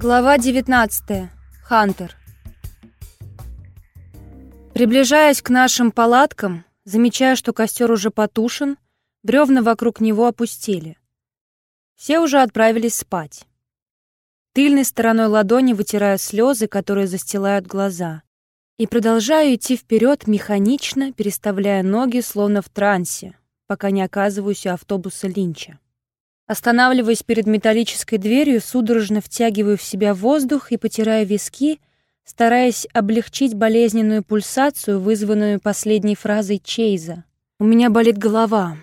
Глава 19. Хантер. Приближаясь к нашим палаткам, замечая, что костер уже потушен, бревна вокруг него опустили. Все уже отправились спать. Тыльной стороной ладони вытираю слезы, которые застилают глаза, и продолжаю идти вперед механично, переставляя ноги, словно в трансе, пока не оказываюсь у автобуса Линча. Останавливаясь перед металлической дверью, судорожно втягиваю в себя воздух и потираю виски, стараясь облегчить болезненную пульсацию, вызванную последней фразой Чейза. У меня болит голова.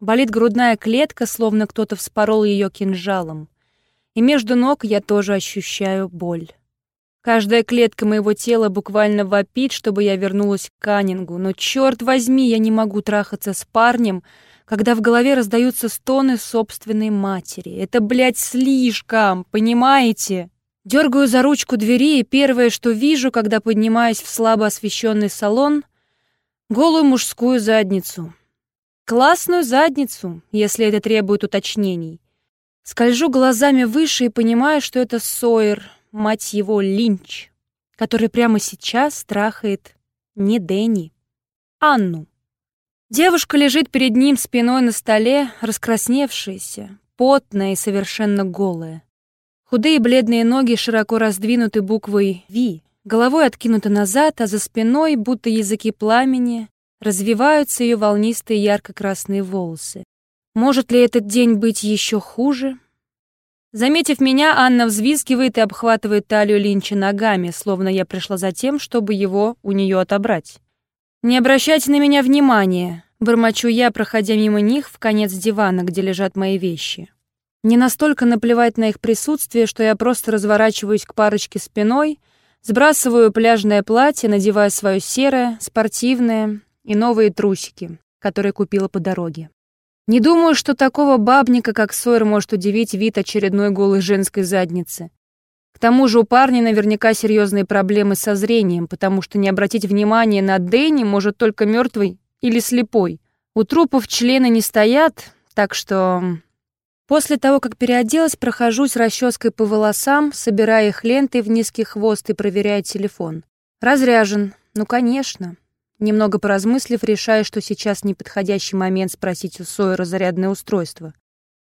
Болит грудная клетка, словно кто-то вспорол ее кинжалом. И между ног я тоже ощущаю боль. Каждая клетка моего тела буквально вопит, чтобы я вернулась к Каннингу, но, черт возьми, я не могу трахаться с парнем, когда в голове раздаются стоны собственной матери. Это, блядь, слишком, понимаете? Дергаю за ручку двери, и первое, что вижу, когда поднимаюсь в слабо освещенный салон, голую мужскую задницу. Классную задницу, если это требует уточнений. Скольжу глазами выше и понимаю, что это Сойер, мать его, Линч, который прямо сейчас страхает не Дэнни, Анну. Девушка лежит перед ним спиной на столе, раскрасневшаяся, потная и совершенно голая. Худые бледные ноги широко раздвинуты буквой «Ви», головой откинута назад, а за спиной, будто языки пламени, развиваются ее волнистые ярко-красные волосы. Может ли этот день быть еще хуже? Заметив меня, Анна взвизгивает и обхватывает талию Линча ногами, словно я пришла за тем, чтобы его у нее отобрать. «Не обращайте на меня внимания», — бормочу я, проходя мимо них в конец дивана, где лежат мои вещи. Не настолько наплевать на их присутствие, что я просто разворачиваюсь к парочке спиной, сбрасываю пляжное платье, надеваю свое серое, спортивное и новые трусики, которые купила по дороге. Не думаю, что такого бабника, как Сойер, может удивить вид очередной голой женской задницы. К тому же у парня наверняка серьезные проблемы со зрением, потому что не обратить внимания на Дэнни может только мертвый или слепой. У трупов члены не стоят, так что... После того, как переоделась, прохожусь расческой по волосам, собирая их лентой в низкий хвост и проверяя телефон. Разряжен. Ну, конечно. Немного поразмыслив, решаю, что сейчас неподходящий момент спросить у Сойера зарядное устройство.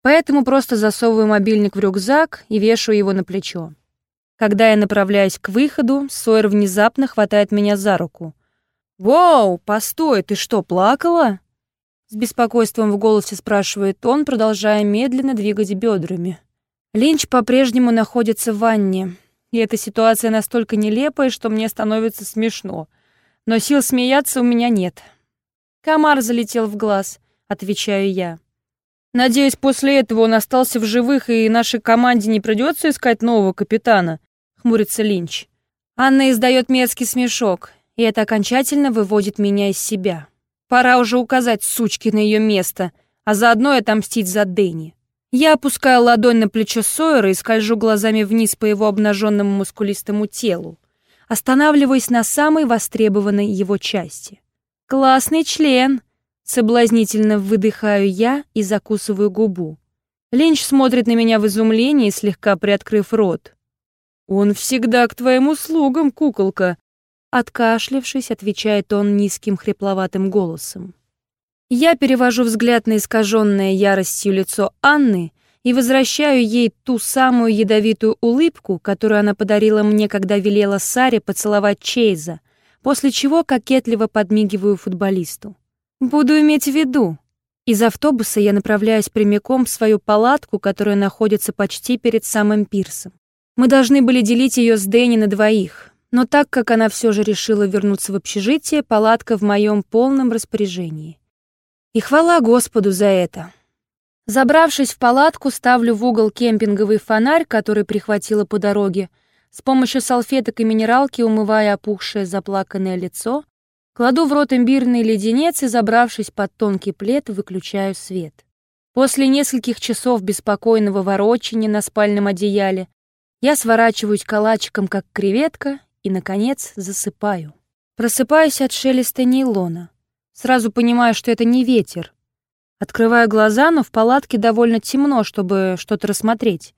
Поэтому просто засовываю мобильник в рюкзак и вешаю его на плечо. Когда я направляюсь к выходу, Сойер внезапно хватает меня за руку. «Воу, постой, ты что, плакала?» С беспокойством в голосе спрашивает он, продолжая медленно двигать бедрами. Линч по-прежнему находится в ванне, и эта ситуация настолько нелепая, что мне становится смешно. Но сил смеяться у меня нет. «Комар залетел в глаз», — отвечаю я. «Надеюсь, после этого он остался в живых, и нашей команде не придется искать нового капитана», — хмурится Линч. Анна издает мерзкий смешок, и это окончательно выводит меня из себя. Пора уже указать сучки на ее место, а заодно и отомстить за Дэнни. Я опускаю ладонь на плечо Сойера и скольжу глазами вниз по его обнаженному мускулистому телу, останавливаясь на самой востребованной его части. «Классный член!» — соблазнительно выдыхаю я и закусываю губу. Линч смотрит на меня в изумлении, слегка приоткрыв рот. «Он всегда к твоим услугам, куколка!» Откашлившись, отвечает он низким хрипловатым голосом. Я перевожу взгляд на искаженное яростью лицо Анны и возвращаю ей ту самую ядовитую улыбку, которую она подарила мне, когда велела Саре поцеловать Чейза, после чего кокетливо подмигиваю футболисту. «Буду иметь в виду». Из автобуса я направляюсь прямиком в свою палатку, которая находится почти перед самым пирсом. Мы должны были делить ее с Дэнни на двоих, но так как она все же решила вернуться в общежитие, палатка в моем полном распоряжении. И хвала Господу за это. Забравшись в палатку, ставлю в угол кемпинговый фонарь, который прихватила по дороге, с помощью салфеток и минералки умывая опухшее заплаканное лицо, кладу в рот имбирный леденец и, забравшись под тонкий плед, выключаю свет. После нескольких часов беспокойного ворочания на спальном одеяле я сворачиваюсь калачиком, как креветка, и, наконец, засыпаю. Просыпаюсь от шелеста нейлона. Сразу понимаю, что это не ветер. Открываю глаза, но в палатке довольно темно, чтобы что-то рассмотреть.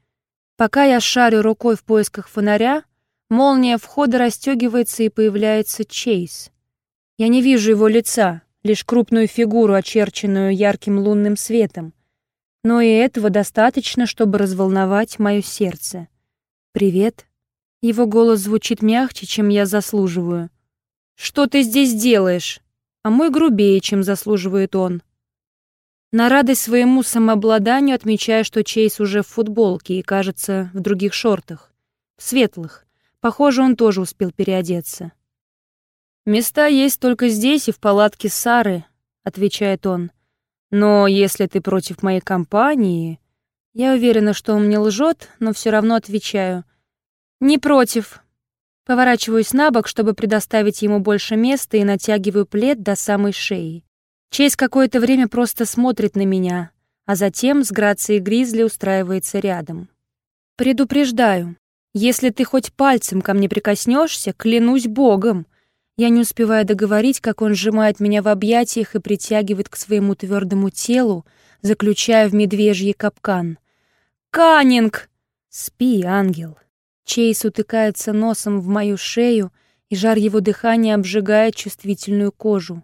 Пока я шарю рукой в поисках фонаря, молния входа расстегивается и появляется Чейз. Я не вижу его лица, лишь крупную фигуру, очерченную ярким лунным светом. Но и этого достаточно, чтобы разволновать мое сердце. «Привет». Его голос звучит мягче, чем я заслуживаю. «Что ты здесь делаешь?» А мой грубее, чем заслуживает он. На радость своему самообладанию отмечаю, что Чейз уже в футболке и, кажется, в других шортах. В светлых. Похоже, он тоже успел переодеться. «Места есть только здесь и в палатке Сары», — отвечает он. «Но если ты против моей компании...» Я уверена, что он мне лжет, но все равно отвечаю. «Не против». Поворачиваюсь на бок, чтобы предоставить ему больше места, и натягиваю плед до самой шеи. Чейз какое-то время просто смотрит на меня, а затем с грацией Гризли устраивается рядом. «Предупреждаю, если ты хоть пальцем ко мне прикоснешься, клянусь богом!» Я не успеваю договорить, как он сжимает меня в объятиях и притягивает к своему твердому телу, заключая в медвежий капкан. «Каннинг!» «Спи, ангел!» Чейз утыкается носом в мою шею, и жар его дыхания обжигает чувствительную кожу.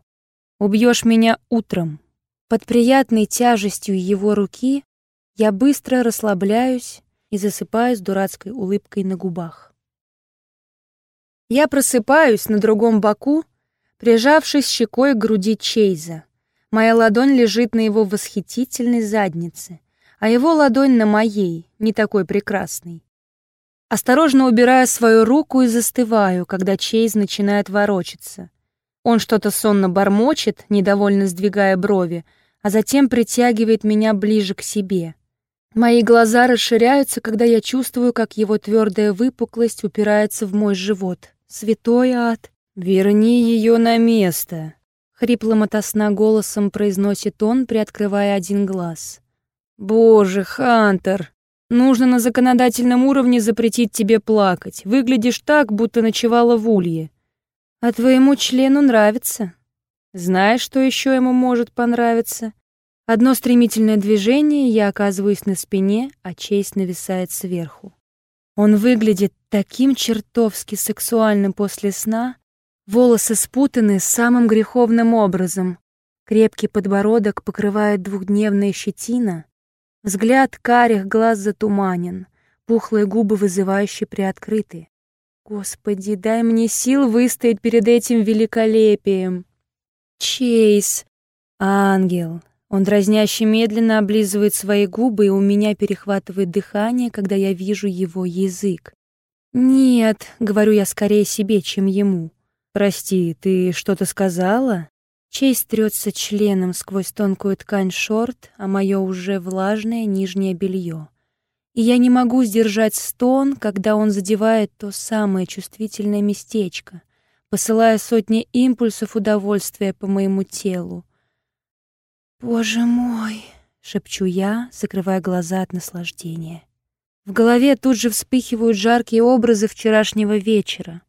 Убьешь меня утром. Под приятной тяжестью его руки я быстро расслабляюсь и засыпаю с дурацкой улыбкой на губах. Я просыпаюсь на другом боку, прижавшись щекой к груди Чейза. Моя ладонь лежит на его восхитительной заднице, а его ладонь на моей, не такой прекрасной. Осторожно убираю свою руку и застываю, когда Чейз начинает ворочаться. Он что-то сонно бормочет, недовольно сдвигая брови, а затем притягивает меня ближе к себе. Мои глаза расширяются, когда я чувствую, как его твердая выпуклость упирается в мой живот. Святой ад! Верни ее на место! Хриплым ото сна голосом произносит он, приоткрывая один глаз. «Боже, Хантер, нужно на законодательном уровне запретить тебе плакать. Выглядишь так, будто ночевала в улье. А твоему члену нравится. Знаешь, что еще ему может понравиться? Одно стремительное движение, я оказываюсь на спине, а честь нависает сверху. Он выглядит таким чертовски сексуальным после сна, волосы спутаны самым греховным образом, крепкий подбородок покрывает двухдневная щетина, взгляд карих глаз затуманен, пухлые губы вызывающе приоткрыты. Господи, дай мне сил выстоять перед этим великолепием. Чейз, ангел. Он дразняще медленно облизывает свои губы, и у меня перехватывает дыхание, когда я вижу его язык. «Нет», — говорю я скорее себе, чем ему. «Прости, ты что-то сказала?» Чейз трется членом сквозь тонкую ткань шорт, а мое уже влажное нижнее белье и я не могу сдержать стон, когда он задевает то самое чувствительное местечко, посылая сотни импульсов удовольствия по моему телу. «Боже мой!» — шепчу я, закрывая глаза от наслаждения. В голове тут же вспыхивают жаркие образы вчерашнего вечера.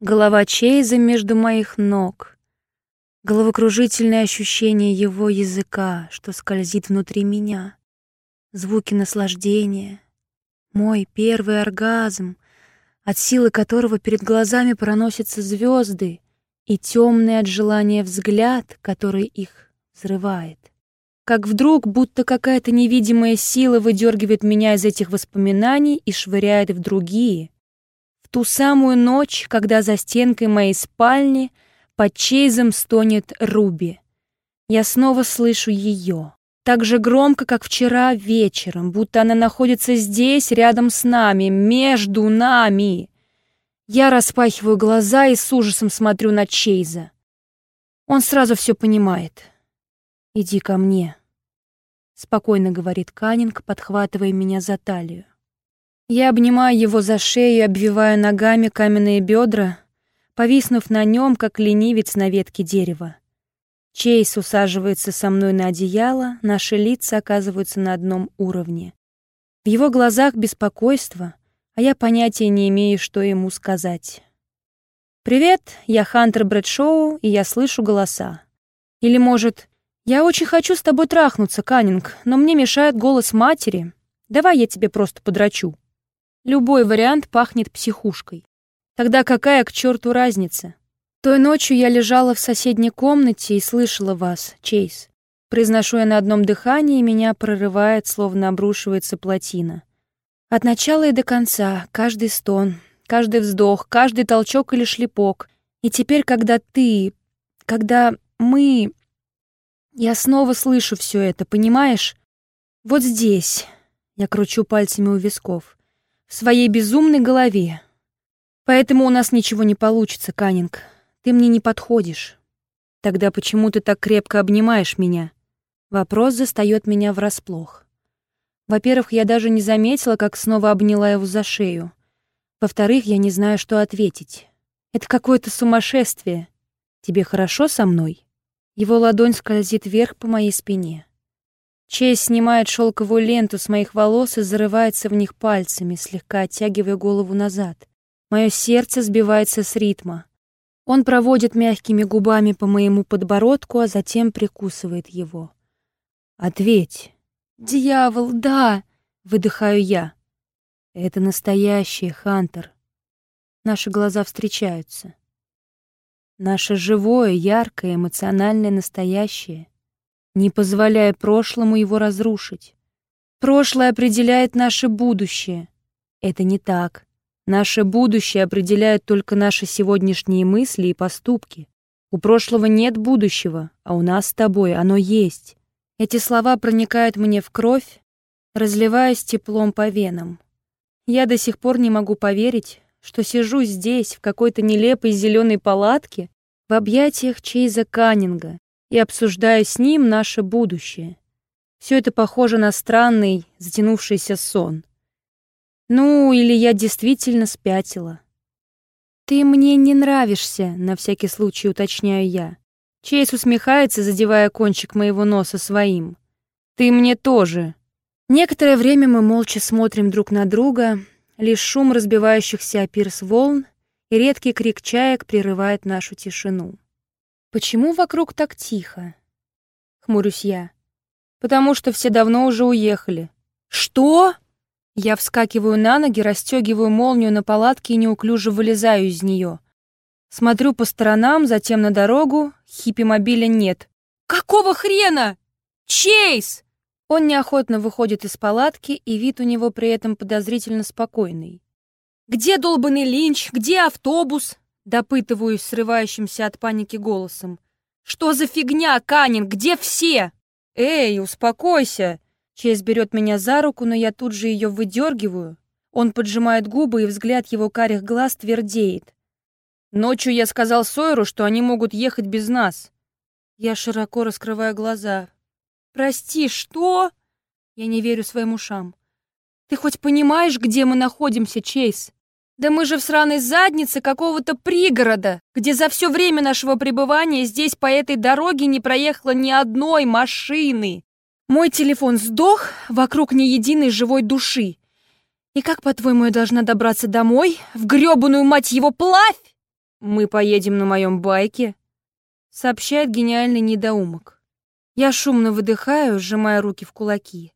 Голова Чейза между моих ног. Головокружительное ощущение его языка, что скользит внутри меня звуки наслаждения, мой первый оргазм, от силы которого перед глазами проносятся звезды и темный от желания взгляд, который их взрывает. Как вдруг, будто какая-то невидимая сила выдергивает меня из этих воспоминаний и швыряет в другие. В ту самую ночь, когда за стенкой моей спальни под чейзом стонет Руби. Я снова слышу ее так же громко, как вчера вечером, будто она находится здесь, рядом с нами, между нами. Я распахиваю глаза и с ужасом смотрю на Чейза. Он сразу все понимает. «Иди ко мне», — спокойно говорит Каннинг, подхватывая меня за талию. Я обнимаю его за шею и обвиваю ногами каменные бедра, повиснув на нем, как ленивец на ветке дерева. Чейз усаживается со мной на одеяло, наши лица оказываются на одном уровне. В его глазах беспокойство, а я понятия не имею, что ему сказать. «Привет, я Хантер Брэдшоу, и я слышу голоса». Или, может, «Я очень хочу с тобой трахнуться, Каннинг, но мне мешает голос матери. Давай я тебе просто подрачу». Любой вариант пахнет психушкой. Тогда какая к черту разница? Той ночью я лежала в соседней комнате и слышала вас, Чейз. Произношу я на одном дыхании, и меня прорывает, словно обрушивается плотина. От начала и до конца, каждый стон, каждый вздох, каждый толчок или шлепок. И теперь, когда ты, когда мы... Я снова слышу все это, понимаешь? Вот здесь. Я кручу пальцами у висков в своей безумной голове. Поэтому у нас ничего не получится, Канинг. Ты мне не подходишь. Тогда почему ты так крепко обнимаешь меня? Вопрос застаёт меня врасплох. Во-первых, я даже не заметила, как снова обняла его за шею. Во-вторых, я не знаю, что ответить. Это какое-то сумасшествие. Тебе хорошо со мной? Его ладонь скользит вверх по моей спине. Чейз снимает шелковую ленту с моих волос и зарывается в них пальцами, слегка оттягивая голову назад. Мое сердце сбивается с ритма. Он проводит мягкими губами по моему подбородку, а затем прикусывает его. «Ответь!» «Дьявол, да!» — выдыхаю я. «Это настоящее, Хантер». Наши глаза встречаются. Наше живое, яркое, эмоциональное настоящее — не позволяя прошлому его разрушить. Прошлое определяет наше будущее. Это не так. Наше будущее определяет только наши сегодняшние мысли и поступки. У прошлого нет будущего, а у нас с тобой оно есть. Эти слова проникают мне в кровь, разливаясь теплом по венам. Я до сих пор не могу поверить, что сижу здесь, в какой-то нелепой зеленой палатке, в объятиях Чейза Каннинга, и обсуждаю с ним наше будущее. Все это похоже на странный, затянувшийся сон. Ну, или я действительно спятила. «Ты мне не нравишься», — на всякий случай уточняю я. Чейз усмехается, задевая кончик моего носа своим. «Ты мне тоже». Некоторое время мы молча смотрим друг на друга, лишь шум разбивающихся о пирс волн и редкий крик чаек прерывает нашу тишину. Почему вокруг так тихо? Хмурюсь я. Потому что все давно уже уехали. Что? Я вскакиваю на ноги, расстегиваю молнию на палатке и неуклюже вылезаю из нее. Смотрю по сторонам, затем на дорогу. Хиппи-мобиля нет. Какого хрена? Чейз! Он неохотно выходит из палатки, и вид у него при этом подозрительно спокойный. «Где долбанный линч? Где автобус?» Допытываюсь срывающимся от паники голосом. «Что за фигня, Канин? Где все?» «Эй, успокойся!» Чейз берет меня за руку, но я тут же ее выдергиваю. Он поджимает губы, и взгляд его карих глаз твердеет. «Ночью я сказал Сойеру, что они могут ехать без нас». Я широко раскрываю глаза. «Прости, что?» Я не верю своим ушам. «Ты хоть понимаешь, где мы находимся, Чейз?» Да мы же в сраной заднице какого-то пригорода, где за все время нашего пребывания здесь по этой дороге не проехало ни одной машины. Мой телефон сдох, вокруг ни единой живой души. И как, по-твоему, я должна добраться домой? В грёбаную мать его плавь? Мы поедем на моем байке, сообщает гениальный недоумок. Я шумно выдыхаю, сжимая руки в кулаки.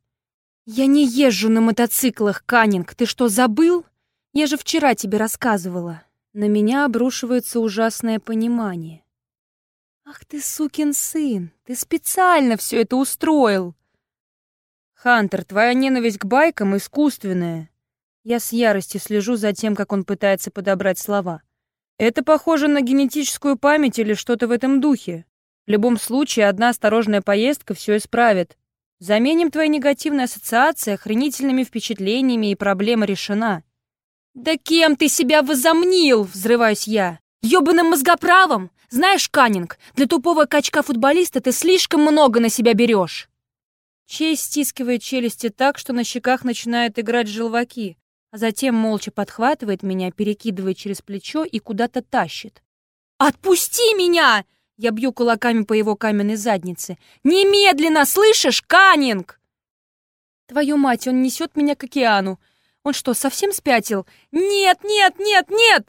Я не езжу на мотоциклах, Каннинг, ты что, забыл? Я же вчера тебе рассказывала. На меня обрушивается ужасное понимание. Ах ты, сукин сын, ты специально все это устроил. Хантер, твоя ненависть к байкам искусственная. Я с яростью слежу за тем, как он пытается подобрать слова. Это похоже на генетическую память или что-то в этом духе. В любом случае, одна осторожная поездка все исправит. Заменим твои негативные ассоциации охренительными впечатлениями, и проблема решена. «Да кем ты себя возомнил?» — взрываюсь я. «Ёбаным мозгоправом? Знаешь, Каннинг, для тупого качка-футболиста ты слишком много на себя берешь!» Чей стискивает челюсти так, что на щеках начинают играть желваки, а затем молча подхватывает меня, перекидывает через плечо и куда-то тащит. «Отпусти меня!» Я бью кулаками по его каменной заднице. «Немедленно, слышишь, Каннинг?» «Твою мать, он несет меня к океану. Он что, совсем спятил? Нет, нет, нет, нет!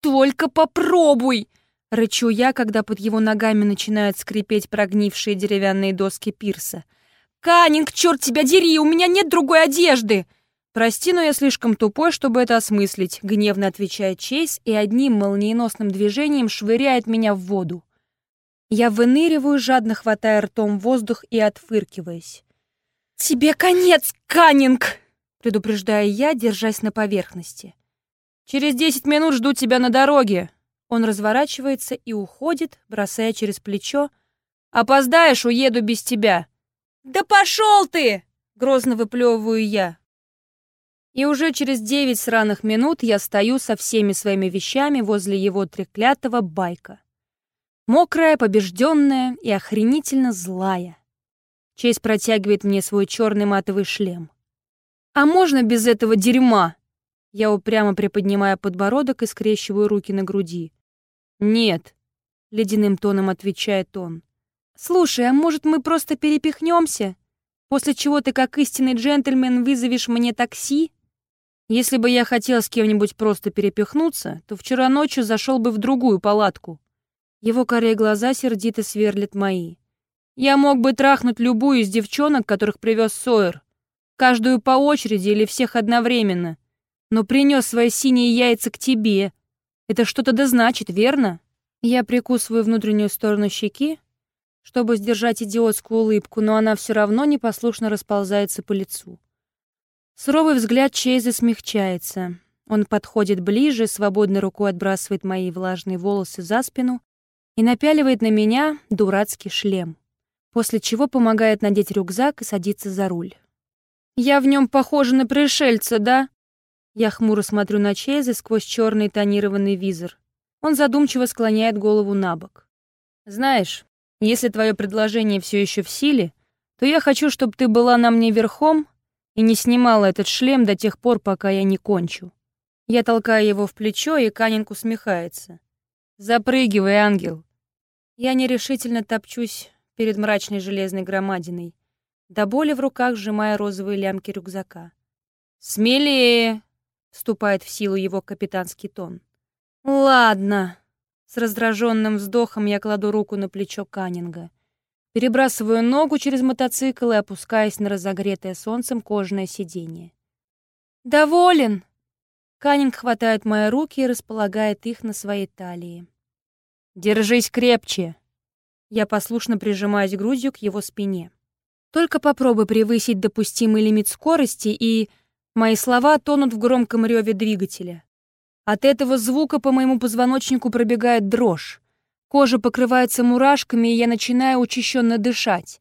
Только попробуй! Рычу я, когда под его ногами начинают скрипеть прогнившие деревянные доски пирса. «Каннинг, черт тебя дери, у меня нет другой одежды!» «Прости, но я слишком тупой, чтобы это осмыслить», — гневно отвечает Чейз и одним молниеносным движением швыряет меня в воду. Я выныриваю, жадно хватая ртом воздух и отфыркиваясь. «Тебе конец, Каннинг!» — предупреждаю я, держась на поверхности. «Через десять минут жду тебя на дороге!» Он разворачивается и уходит, бросая через плечо. «Опоздаешь, уеду без тебя!» «Да пошел ты!» — грозно выплевываю я. И уже через девять сраных минут я стою со всеми своими вещами возле его треклятого байка. Мокрая, побежденная и охренительно злая. Чейз протягивает мне свой черный матовый шлем. «А можно без этого дерьма?» Я упрямо приподнимаю подбородок и скрещиваю руки на груди. «Нет», — ледяным тоном отвечает он. «Слушай, а может, мы просто перепихнемся? После чего ты, как истинный джентльмен, вызовешь мне такси?» Если бы я хотел с кем-нибудь просто перепихнуться, то вчера ночью зашел бы в другую палатку. Его корей глаза сердито сверлят мои. Я мог бы трахнуть любую из девчонок, которых привез Сойер. Каждую по очереди или всех одновременно. Но принес свои синие яйца к тебе. Это что-то да значит, верно? Я прикусываю внутреннюю сторону щеки, чтобы сдержать идиотскую улыбку, но она все равно непослушно расползается по лицу. Суровый взгляд Чейза смягчается. Он подходит ближе, свободной рукой отбрасывает мои влажные волосы за спину и напяливает на меня дурацкий шлем, после чего помогает надеть рюкзак и садиться за руль. «Я в нем похожа на пришельца, да?» Я хмуро смотрю на Чейза сквозь черный тонированный визор. Он задумчиво склоняет голову на бок. «Знаешь, если твое предложение все еще в силе, то я хочу, чтобы ты была на мне верхом и не снимала этот шлем до тех пор, пока я не кончу. Я толкаю его в плечо, и Канинг усмехается. «Запрыгивай, ангел!» Я нерешительно топчусь перед мрачной железной громадиной, до боли в руках сжимая розовые лямки рюкзака. «Смелее!» — вступает в силу его капитанский тон. «Ладно!» С раздраженным вздохом я кладу руку на плечо Каннинга. Перебрасываю ногу через мотоцикл и опускаясь на разогретое солнцем кожаное сиденье. «Доволен!» Каннинг хватает мои руки и располагает их на своей талии. «Держись крепче!» Я послушно прижимаюсь грудью к его спине. Только попробуй превысить допустимый лимит скорости, и мои слова тонут в громком реве двигателя. От этого звука по моему позвоночнику пробегает дрожь. Кожа покрывается мурашками, и я начинаю учащенно дышать.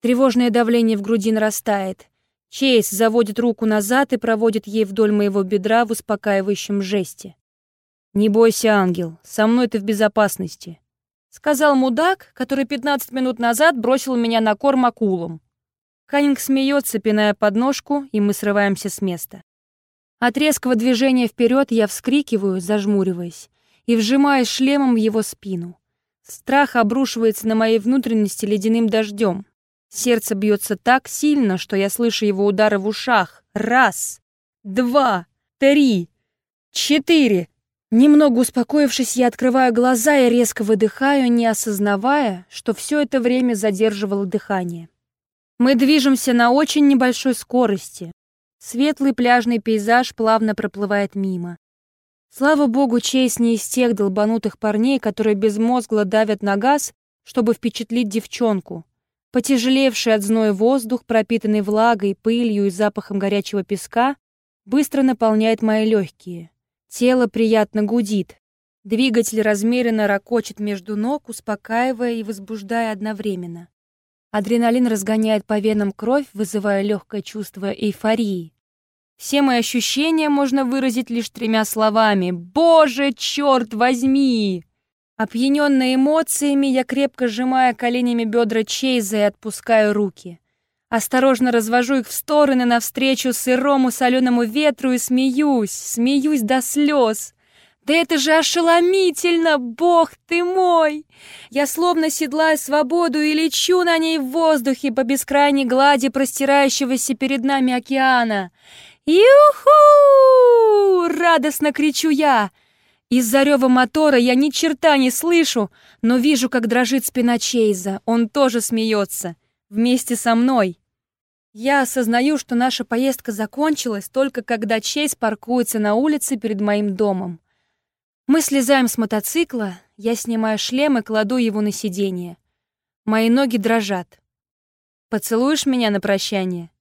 Тревожное давление в груди нарастает. Чейз заводит руку назад и проводит ей вдоль моего бедра в успокаивающем жесте. «Не бойся, ангел, со мной ты в безопасности», — сказал мудак, который 15 минут назад бросил меня на корм акулам. Каннинг смеется, пиная подножку, и мы срываемся с места. От резкого движения вперед я вскрикиваю, зажмуриваясь и вжимаясь шлемом в его спину. Страх обрушивается на мои внутренности ледяным дождем. Сердце бьется так сильно, что я слышу его удары в ушах. Раз, два, три, четыре. Немного успокоившись, я открываю глаза и резко выдыхаю, не осознавая, что все это время задерживало дыхание. Мы движемся на очень небольшой скорости. Светлый пляжный пейзаж плавно проплывает мимо. Слава богу, Чейз не из тех долбанутых парней, которые безмозгло давят на газ, чтобы впечатлить девчонку. Потяжелевший от зноя воздух, пропитанный влагой, пылью и запахом горячего песка, быстро наполняет мои легкие. Тело приятно гудит. Двигатель размеренно ракочет между ног, успокаивая и возбуждая одновременно. Адреналин разгоняет по венам кровь, вызывая легкое чувство эйфории. Все мои ощущения можно выразить лишь тремя словами. «Боже, черт возьми!» Опьяненная эмоциями, я крепко сжимаю коленями бедра Чейза и отпускаю руки. Осторожно развожу их в стороны навстречу сырому соленому ветру и смеюсь, смеюсь до слез. Да это же ошеломительно, бог ты мой! Я словно седлаю свободу и лечу на ней в воздухе по бескрайней глади простирающегося перед нами океана. «Юху!» — радостно кричу я. Из-за рева мотора я ни черта не слышу, но вижу, как дрожит спина Чейза. Он тоже смеется. Вместе со мной. Я осознаю, что наша поездка закончилась только когда Чейз паркуется на улице перед моим домом. Мы слезаем с мотоцикла, я снимаю шлем и кладу его на сиденье. Мои ноги дрожат. «Поцелуешь меня на прощание?»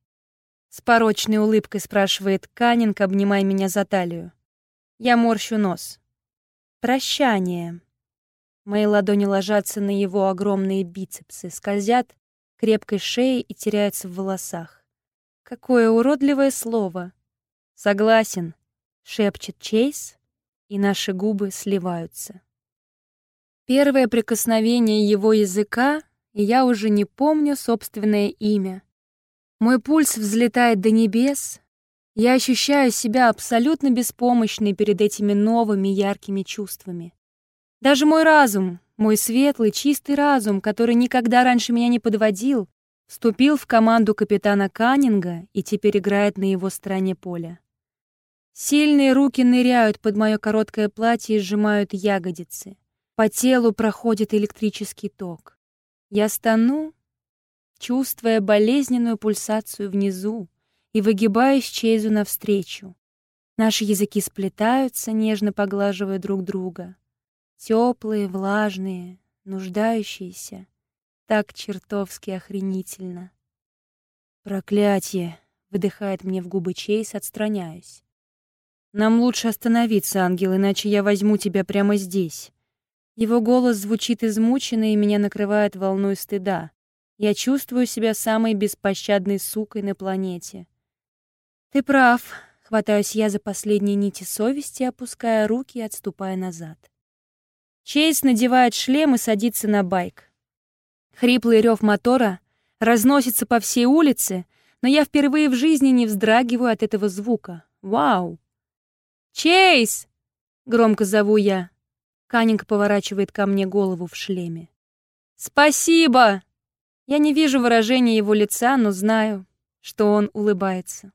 С порочной улыбкой спрашивает Канинг, обнимая меня за талию. Я морщу нос. «Прощание». Мои ладони ложатся на его огромные бицепсы, скользят крепкой шеей и теряются в волосах. Какое уродливое слово. Согласен, шепчет Чейз, и наши губы сливаются. Первое прикосновение его языка, и я уже не помню собственное имя. Мой пульс взлетает до небес. Я ощущаю себя абсолютно беспомощной перед этими новыми яркими чувствами. Даже мой разум, мой светлый, чистый разум, который никогда раньше меня не подводил, вступил в команду капитана Каннинга и теперь играет на его стороне поля. Сильные руки ныряют под мое короткое платье и сжимают ягодицы. По телу проходит электрический ток. Я стану, чувствуя болезненную пульсацию внизу и выгибаюсь Чейзу навстречу. Наши языки сплетаются, нежно поглаживая друг друга. Теплые, влажные, нуждающиеся. Так чертовски охренительно. «Проклятие!» — выдыхает мне в губы Чейз, отстраняюсь. «Нам лучше остановиться, ангел, иначе я возьму тебя прямо здесь». Его голос звучит измученно, и меня накрывает волной стыда. Я чувствую себя самой беспощадной сукой на планете. «Ты прав», — хватаюсь я за последние нити совести, опуская руки и отступая назад. Чейз надевает шлем и садится на байк. Хриплый рев мотора разносится по всей улице, но я впервые в жизни не вздрагиваю от этого звука. Вау! «Чейз!» — громко зову я. Каннинг поворачивает ко мне голову в шлеме. «Спасибо!» Я не вижу выражения его лица, но знаю, что он улыбается.